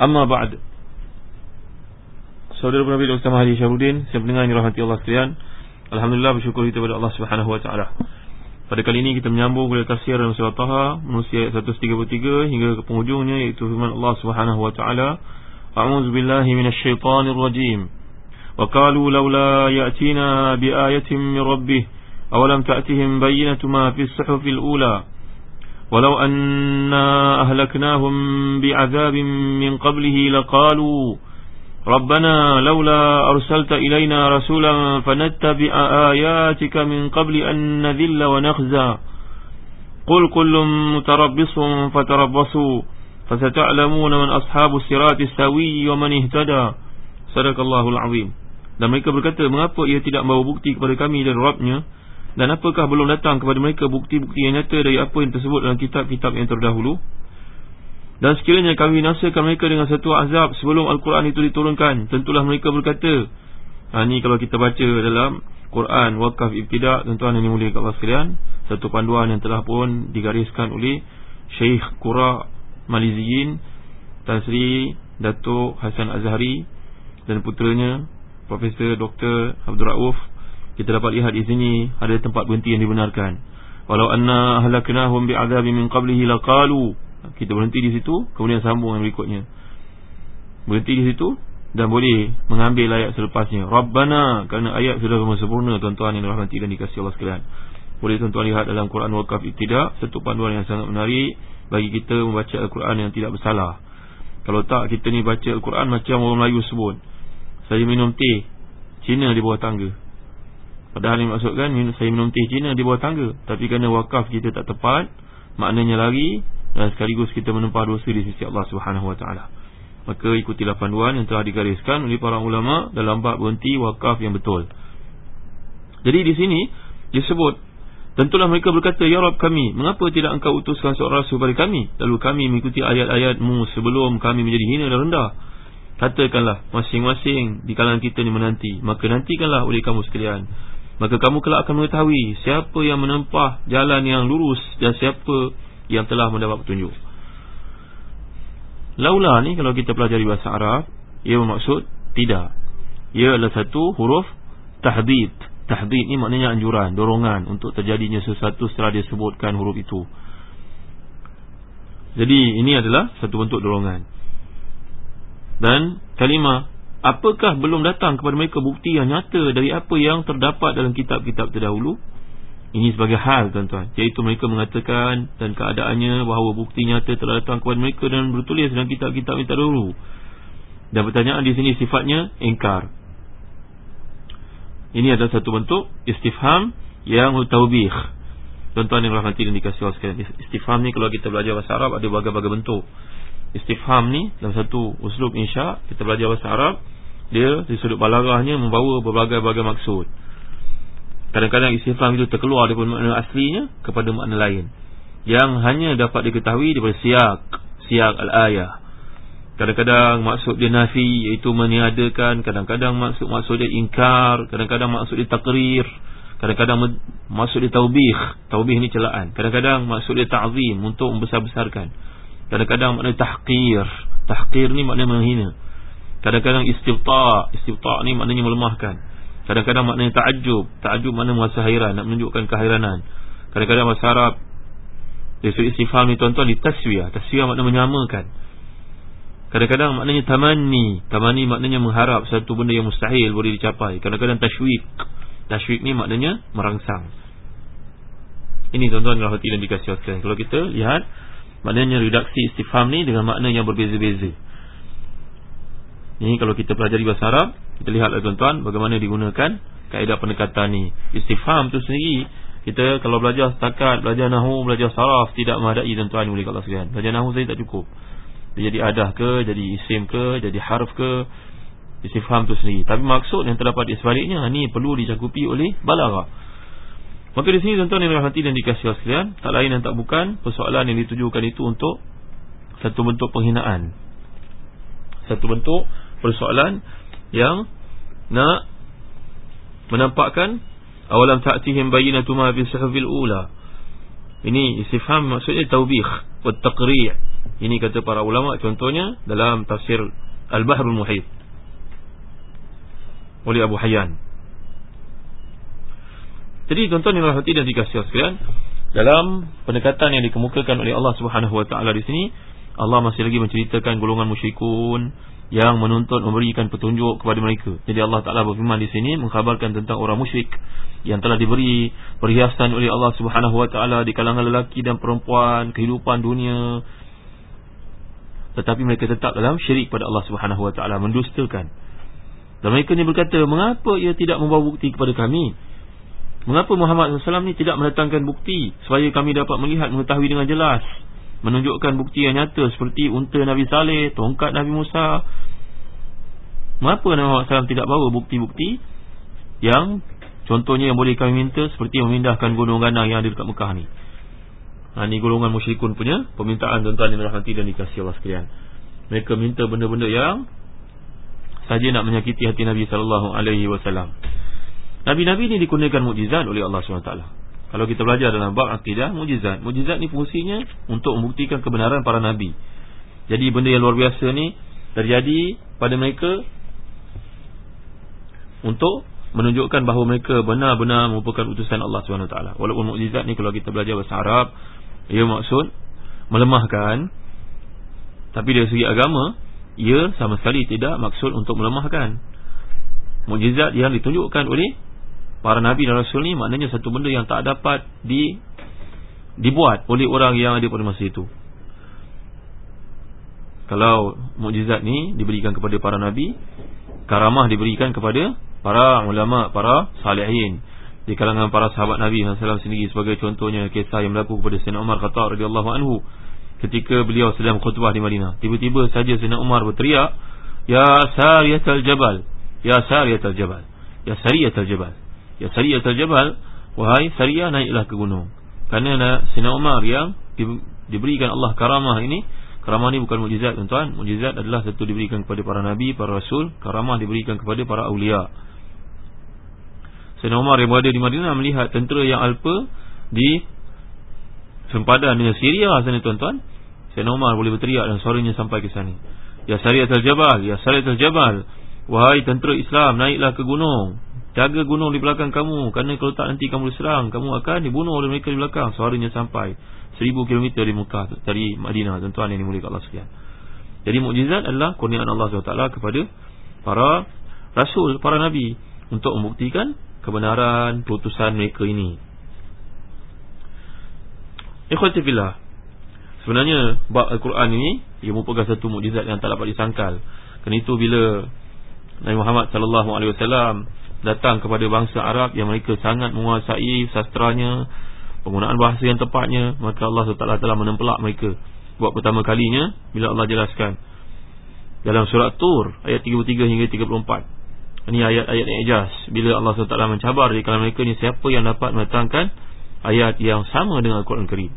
أما بعد Saudara Nabi Dr. Mahdi Syarudin Saya pendengar yang dirahmati Allah sekalian Alhamdulillah bersyukur kita kepada Allah Subhanahu Wa Taala. Pada kali ini kita menyambung kepada tafsir dalam surah Taha Manusia ayat 133 hingga ke penghujungnya Iaitu firman Allah Subhanahu Wa Taala. A'udzu billahi minasyaitonir rajim Wa qalu laula ya'tina biayatin min rabbih awalam ta'tihim bayyinatu ma fis suhufil ula Walau anna ahlaknahum bi'adzabin min qablihi laqalu ربنا لولا أرسلت إلينا رسولا فنتبع آياتك من قبل أن نذل ونخزى قل كل متربص فتربصوا فستعلمون من أصحاب السرات السوي ومن اهتدى صدق الله العظيم dan mereka berkata mengapa ia tidak membawa bukti kepada kami dan Rabbnya dan apakah belum datang kepada mereka bukti-bukti yang nyata dari apa yang tersebut dalam kitab-kitab yang terdahulu dan sekiranya kami nasakan mereka dengan satu azab sebelum Al-Quran itu diturunkan Tentulah mereka berkata ha, Ini kalau kita baca dalam Quran Wakaf Ibtidak Tuan-tuan yang dimuliakan Allah sekalian Satu panduan yang telah pun digariskan oleh Syekh Qura Maliziyin Tan Sri Datuk Hasan Azhari Dan putranya Profesor Dr. Abdul Rauf Kita dapat lihat di sini Ada tempat berhenti yang dibenarkan. Walau anna ahlaknahum bi'adabi min qablihi laqalu. Kita berhenti di situ Kemudian sambung yang berikutnya. Berhenti di situ Dan boleh mengambil ayat selepasnya. Rabbana Kerana ayat sudah sempurna Tuan-tuan yang dirahmati dan dikasih Allah sekalian. Boleh tuan-tuan lihat dalam Quran Wakaf Tidak Satu panduan yang sangat menarik Bagi kita membaca Al-Quran yang tidak bersalah. Kalau tak kita ni baca Al-Quran Macam orang Melayu sebut. Saya minum teh Cina di bawah tangga Padahal yang maksudkan Saya minum teh Cina di bawah tangga Tapi kerana wakaf kita tak tepat Maknanya lari dan sekaligus kita menempah dosa di sisi Allah Subhanahu taala. Maka ikutilah panduan yang telah digariskan oleh para ulama dalam bab berhenti wakaf yang betul. Jadi di sini disebut tentulah mereka berkata ya Rabb kami mengapa tidak engkau utuskan seorang rasul kepada kami lalu kami mengikuti ayat-ayatmu sebelum kami menjadi hina dan rendah. Katakanlah masing-masing di kalangan kita ni menanti maka nantikanlah oleh kamu sekalian. Maka kamu kelak akan mengetahui siapa yang menempah jalan yang lurus dan siapa yang telah mendapat petunjuk. Laula ni kalau kita pelajari bahasa Arab, ia bermaksud tidak. Ia adalah satu huruf tahdid. Tahdid ni maknanya anjuran, dorongan untuk terjadinya sesuatu setelah dia sebutkan huruf itu. Jadi ini adalah satu bentuk dorongan. Dan kalimah apakah belum datang kepada mereka bukti yang nyata dari apa yang terdapat dalam kitab-kitab terdahulu? Ini sebagai hal tuan-tuan. Iaitu mereka mengatakan Dan keadaannya bahawa bukti nyata telah datang kepada mereka Dan bertulis dalam kitab-kitab yang terdahulu. Dan pertanyaan di sini sifatnya Engkar Ini adalah satu bentuk Istifham yang taubih Tuan-tuan yang rahmati dan dikasih Allah sekalian. Istifham ni kalau kita belajar bahasa Arab Ada berbagai-bagai bentuk Istifham ni dalam satu uslub insya Kita belajar bahasa Arab Dia di sudut balarahnya Membawa berbagai-bagai maksud. Kadang-kadang istifham itu terkeluar daripada makna aslinya kepada makna lain. Yang hanya dapat diketahui daripada siyak Siyak al-ayah. Kadang-kadang maksud dia nafi iaitu meniadakan Kadang-kadang maksud-maksud dia ingkar Kadang-kadang maksud dia takrir Kadang-kadang maksud dia taubih Taubih ni celaan. Kadang-kadang maksud dia ta'zim untuk membesar-besarkan Kadang-kadang makna tahqir. Tahqir ni makna menghina. Kadang-kadang istifta' Istifta' ni maknanya melemahkan. Kadang-kadang maknanya ta'ajub Ta'ajub makna merasa hairan Nak menunjukkan keheranan Kadang-kadang bahasa Arab Dia suruh istifam ni tuan-tuan Di taswiyah. Taswiyah makna menyamakan. Kadang-kadang maknanya tamani Tamani maknanya mengharap Satu benda yang mustahil boleh dicapai. Kadang-kadang tashwik. Tashwik ni maknanya merangsang. Ini tuan-tuan yang hati dan Kalau kita lihat Maknanya redaksi istifham ni Dengan makna yang berbeza-beza. Ini kalau kita pelajari bahasa Arab Kita lihatlah tuan-tuan Bagaimana digunakan Kaedah pendekatan ni. Istifham tu sendiri Kita kalau belajar setakat Belajar nahu Belajar saraf Tidak menghadai tuan-tuan Boleh kalau sekalian. Belajar nahu saja tak cukup. Dia jadi adah ke, jadi isim ke, jadi harf ke Istifham tu sendiri. Tapi maksud yang terdapat di sebaliknya Ini perlu dicakupi oleh balarah Maka di sini tuan-tuan yang rahmati dan dikasih sekalian Tak lain dan tak bukan Persoalan yang ditujukan itu untuk Satu bentuk penghinaan. Satu bentuk persoalan Yang Nak Menampakkan Awalam ta'tihim bayinatu ma fi sahfil ula. Ini istifham maksudnya Taubikh Wa taqri' Ini kata para ulama contohnya dalam tafsir Al-Bahrul Muhit oleh Abu Hayyan. Jadi tuan-tuan yang hati dan dikasih sekalian dalam pendekatan yang dikemukakan oleh Allah Subhanahu Wa Taala di sini Allah masih lagi menceritakan golongan musyrikun yang menuntut memberikan petunjuk kepada mereka. Jadi Allah Taala berfirman di sini mengkhabarkan tentang orang musyrik yang telah diberi perhiasan oleh Allah Subhanahu Wa Taala di kalangan lelaki dan perempuan, kehidupan dunia, tetapi mereka tetap dalam syirik pada Allah Subhanahu Wa Taala mendustakan. Dan mereka ni berkata, mengapa ia tidak membawa bukti kepada kami? Mengapa Muhammad SAW ni tidak mendatangkan bukti supaya kami dapat melihat mengetahui dengan jelas, menunjukkan bukti yang nyata seperti unta Nabi Saleh, tongkat Nabi Musa? Mengapa Muhammad SAW tidak bawa bukti-bukti yang contohnya yang boleh kami minta seperti memindahkan gunung ganang yang ada dekat Mekah ni? Ha, ini golongan musyrikun punya permintaan tuan-tuan yang dirahmati dan dikasihi Allah sekalian. Mereka minta benda-benda yang saja nak menyakiti hati Nabi sallallahu alaihi wasallam. Nabi-nabi ini dikurniakan mukjizat oleh Allah SWT Kalau kita belajar dalam bab akidah mukjizat, mukjizat ni fungsinya untuk membuktikan kebenaran para nabi. Jadi benda yang luar biasa ni terjadi pada mereka untuk menunjukkan bahawa mereka benar-benar merupakan utusan Allah SWT Walaupun mukjizat ni kalau kita belajar bahasa Arab ia maksud melemahkan. Tapi dari segi agama Ia sama sekali tidak maksud untuk melemahkan. Mujizat yang ditunjukkan oleh Para Nabi dan Rasul ni Maknanya satu benda yang tak dapat di Dibuat oleh orang yang ada pada masa itu. Kalau mujizat ni diberikan kepada para Nabi Karamah diberikan kepada para ulama, para salihin. Di kalangan para sahabat Nabi SAW sendiri sebagai contohnya kisah yang berlaku kepada Sayyidina Umar kata radhiyallahu anhu ketika beliau sedang khutbah di Madinah. Tiba-tiba saja Sayyidina Umar berteriak ya sariyatul jabal ya sariyatul jabal ya sariyatul jabal ya sariyatul jabal wahai sariyah naiklah ke gunung kerana Sayyidina Umar yang diberikan Allah karamah ini karamah ini bukan mukjizat tuan-tuan mukjizat adalah satu diberikan kepada para nabi para rasul karamah diberikan kepada para awliya Sayyidina Umar yang berada di Madinah melihat tentera yang alpa di sempadan dengan Syria sana tuan-tuan. Sayyidina Umar boleh berteriak dan suaranya sampai ke sana. Ya Sariyatul Jabal, ya Sariyatul Jabal. Wahai tentera Islam, naiklah ke gunung. Jaga gunung di belakang kamu kerana kalau tak nanti kamu diserang, kamu akan dibunuh oleh mereka di belakang. Suaranya sampai seribu kilometer di Mekah dari Madinah tuan-tuan yang dimuliakan Allah sekalian. Jadi mukjizat adalah kurniaan Allah SWT kepada para rasul, para nabi untuk membuktikan kebenaran putusan mereka ini. Ikhwati fillah. Sebenarnya bab Al-Quran ini ia merupakan satu mukjizat yang tak dapat disangkal. Kerana itu bila Nabi Muhammad sallallahu alaihi wasallam datang kepada bangsa Arab yang mereka sangat menguasai sastranya, penggunaan bahasa yang tepatnya, maka Allah SWT telah menempelak mereka. Buat pertama kalinya bila Allah jelaskan dalam surat Tur ayat 33 hingga 34. Ini ayat-ayat ijaz Bila Allah SWT mencabar di kalangan mereka ni Siapa yang dapat menetangkan Ayat yang sama dengan Al-Quran Karim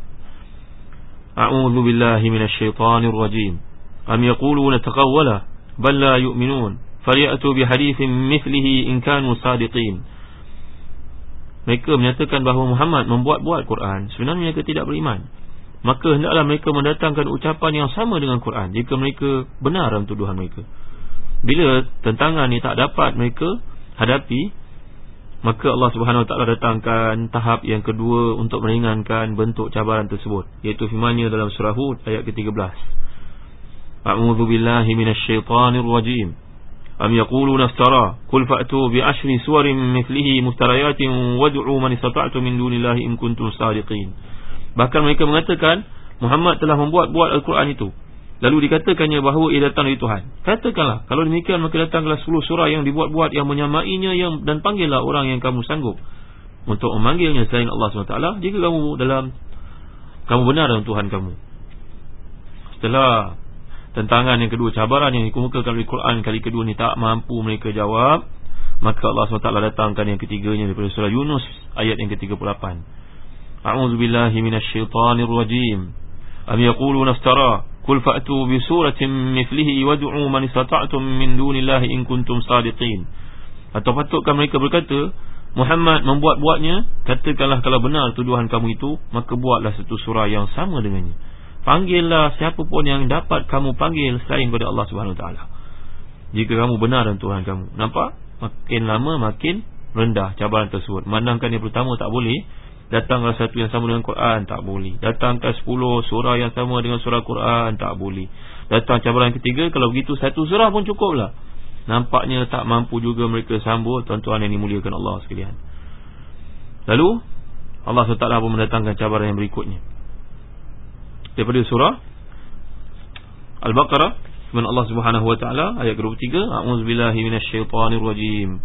A'udhu billahi minasyaitanir rajim Am yakuluna taqawwala Bal la yu'minun Fari'atu bihadithin mithlihi inkanu sadiqin Mereka menyatakan bahawa Muhammad membuat-buat Quran Sebenarnya mereka tidak beriman. Maka hendaklah mereka mendatangkan ucapan yang sama dengan Quran Jika mereka benar dalam tuduhan mereka. Bila tentangan ni tak dapat mereka hadapi maka Allah Subhanahu Taala datangkan tahap yang kedua untuk meringankan bentuk cabaran tersebut iaitu firman-Nya dalam surah Hud ayat ke-13 A'udzu billahi minasy syaithanir rajim. Am yaquluna iftara qul fa'tu bi ashri suwarin mithlihi muftariyatin wad'u man istata'tum min dunillahi in kuntum sadiqin. Bahkan mereka mengatakan Muhammad telah membuat-buat Al-Quran itu. Lalu dikatakannya bahawa ia datang dari Tuhan. Katakanlah, kalau demikian maka datanglah 10 surah yang dibuat-buat yang menyamainya yang dan panggillah orang yang kamu sanggup untuk memanggilnya selain Allah SWT jika kamu dalam kamu benar dengan Tuhan kamu. Setelah tentangan yang kedua, cabaran yang dikemukakan oleh Quran kali kedua ni tak mampu mereka jawab, maka Allah SWT datangkan yang ketiganya daripada surah Yunus ayat yang ke-38. A'udzu billahi minasyaitonir rajim. Am yaquluna iftara Kul fa'tu bi suratin mithlihi wad'u man istata'tum min dunillahi in kuntum sadiqin. Atau patutkah mereka berkata, Muhammad membuat-buatnya, katakanlah kalau benar tuduhan kamu itu, maka buatlah satu surah yang sama dengannya. Panggillah siapa pun yang dapat kamu panggil selain daripada Allah Subhanahu taala. Jika kamu benar dengan Tuhan kamu. Nampak? Makin lama makin rendah cabaran tersebut. Mandangkan yang pertama tak boleh, Datanglah satu yang sama dengan Quran Tak boleh Datangkan sepuluh surah yang sama dengan surah Quran Tak boleh Datang cabaran ketiga Kalau begitu satu surah pun cukup lah Nampaknya tak mampu juga mereka sambut Tuan-tuan yang dimuliakan Allah sekalian Lalu Allah SWT pun mendatangkan cabaran yang berikutnya daripada surah Al-Baqarah firman Allah Subhanahu wa taala ayat 23 a'udzubillahi minasyaitonir rajim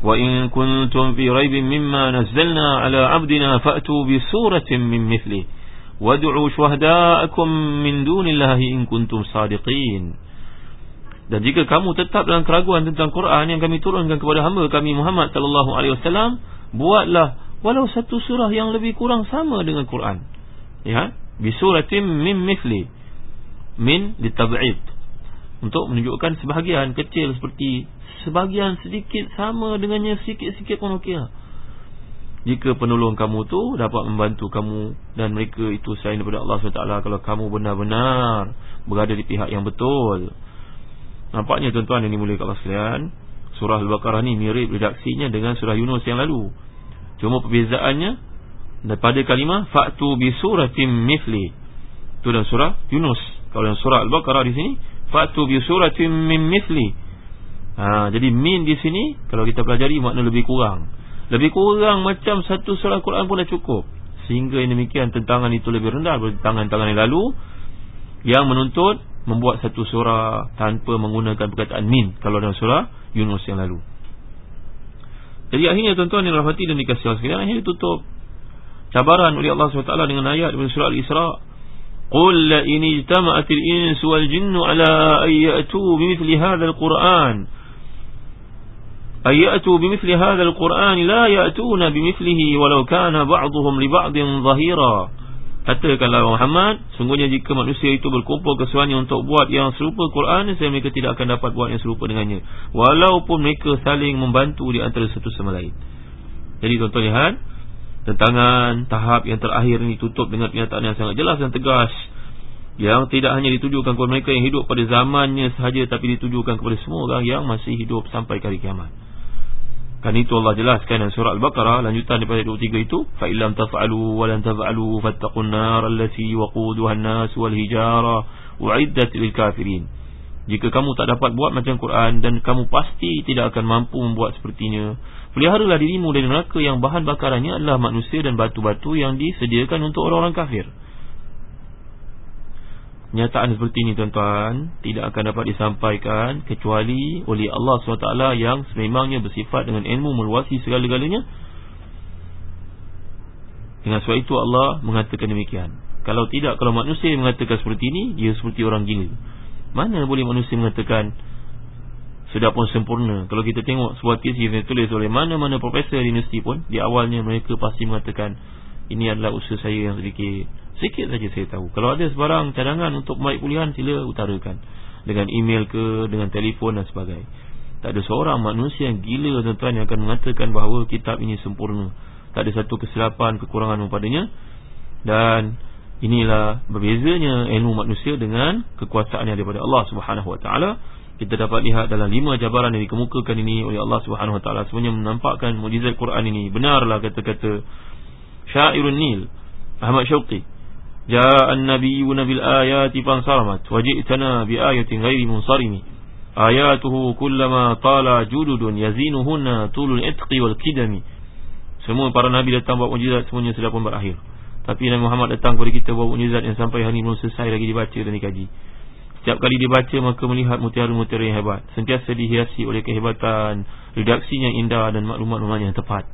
wa in kuntum fi raibin mimma nazzalna ala 'abdina fa'tu bi suratin min mithli wad'u shuhada'akum min dunillahi in kuntum sadiqin. Dan jika kamu tetap dalam keraguan tentang Quran yang kami turunkan kepada hamba kami Muhammad sallallahu alaihi wasallam buatlah walau satu surah yang lebih kurang sama dengan Quran. Ya? Bi suratin min mithli min litab'id untuk menunjukkan sebahagian kecil seperti sebahagian sedikit sama dengannya sikit-sikit pun okey lah. Jika penolong kamu tu dapat membantu kamu dan mereka itu selain daripada Allah SWT kalau kamu benar-benar berada di pihak yang betul. Nampaknya tuan-tuan yang dimuliakan Allah sekalian, surah Al-Baqarah ni mirip redaksinya dengan surah Yunus yang lalu. Cuma perbezaannya daripada kalimah fa'tu bi suratin mithli. Itu dalam surah Yunus. Kalau dalam surah Al-Baqarah di sini fa'tu bi suratin min mithli. Ha, jadi min di sini kalau kita pelajari makna lebih kurang. Lebih kurang macam satu surah Quran pun dah cukup. Sehingga yang demikian tentangan itu lebih rendah daripada tangan-tangan yang lalu yang menuntut membuat satu surah tanpa menggunakan perkataan min kalau dalam surah Yunus yang lalu. Jadi akhirnya tuan-tuan yang rahmati dan dikasihi Allah sekalian akhirnya tutup cabaran oleh Allah SWT dengan ayat dari surah Al-Isra' Qul la in ijtama'atil insu wal jinnu ala ayyatu bimithli hadzal Qur'an. Ayatu bimithli hadzal qur'an la ya'tuna bimithlihi walau kana ba'dhum li ba'dhin zahira. Katakanlah Muhammad sungguhnya jika manusia itu berkumpul kesemuanya untuk buat yang serupa Quran saya mereka tidak akan dapat buat yang serupa dengannya. Walaupun mereka saling membantu di antara satu sama lain. Jadi tuan-tuan lihat tentangan tahap yang terakhir ini tutup dengan pernyataan yang sangat jelas dan tegas. Yang tidak hanya ditujukan kepada mereka yang hidup pada zamannya sahaja tapi ditujukan kepada semua orang yang masih hidup sampai hari kiamat. Kan itu Allah jelaskan dalam surah Al-Baqarah lanjutan daripada 23 itu taf'alu fattaqun nar allati waquduha an-nas wal hijara uiddat lil kafirin jika kamu tak dapat buat macam Quran dan kamu pasti tidak akan mampu membuat sepertinya peliharalah dirimu dari neraka yang bahan bakarannya adalah manusia dan batu-batu yang disediakan untuk orang-orang kafir. Kenyataan seperti ini tuan-tuan Tidak akan dapat disampaikan Kecuali oleh Allah SWT Yang sememangnya bersifat dengan ilmu Meluasi segala-galanya. Dengan sebab itu Allah Mengatakan demikian. Kalau tidak, kalau manusia mengatakan seperti ini Dia seperti orang gila Mana boleh manusia mengatakan Sudah pun sempurna. Kalau kita tengok sebuah tesis yang ditulis oleh Mana-mana profesor di universiti pun Di awalnya mereka pasti mengatakan Ini adalah usaha saya yang sedikit. Sikit saja saya tahu. Kalau ada sebarang cadangan untuk baik pulihan Sila utarakan. Dengan email ke Dengan telefon dan sebagainya. Tak ada seorang manusia yang gila tuan-tuan Yang akan mengatakan bahawa kitab ini sempurna. Tak ada satu kesilapan Kekurangan padanya Dan Inilah berbezanya ilmu manusia dengan kekuasaan yang daripada Allah Subhanahu Wa Taala. Kita dapat lihat dalam lima jabaran yang dikemukakan ini oleh Allah Subhanahu Wa Taala semuanya menampakkan mukjizat Quran ini. Benarlah kata-kata Syairun Nil Ahmad Syauqi جاء النبيون بالآيات فانصرمت وجئتنا بآية غير منصرم آياته كلما طال جدد يزينهن طول الاتق والكدم Semua para Nabi datang bawa mujizat Semuanya sudah pun berakhir Tapi Nabi Muhammad datang kepada kita Bawa mujizat yang sampai hari ini Belum selesai lagi dibaca dan dikaji. Setiap kali dibaca Maka melihat mutiara-mutiara yang hebat. Sentiasa dihiasi oleh kehebatan Redaksinya indah Dan maklumat-maklumat yang tepat.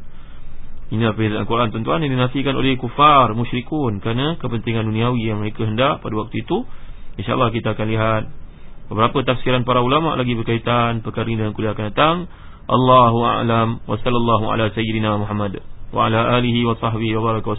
Ini yang Al-Quran? Tuan-tuan Yang dinafikan oleh kufar, musyrikun. Kerana kepentingan duniawi yang mereka hendak Pada waktu itu InsyaAllah kita akan lihat Beberapa tafsiran para ulama lagi berkaitan Perkara ini dalam kuliah akan datang. Allahu a'lam wa sallallahu ala sayyidina Muhammad wa ala alihi wa sahbihi wa baraka